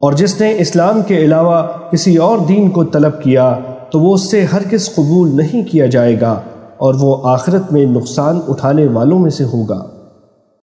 اور جس نے اسلام کے علاوہ کسی اور دین کو طلب کیا، تو وہ اس سے ہرگز قبول نہیں کیا جائے گا اور وہ آخرت میں نقصان اٹھانے والوں میں سے ہوگا۔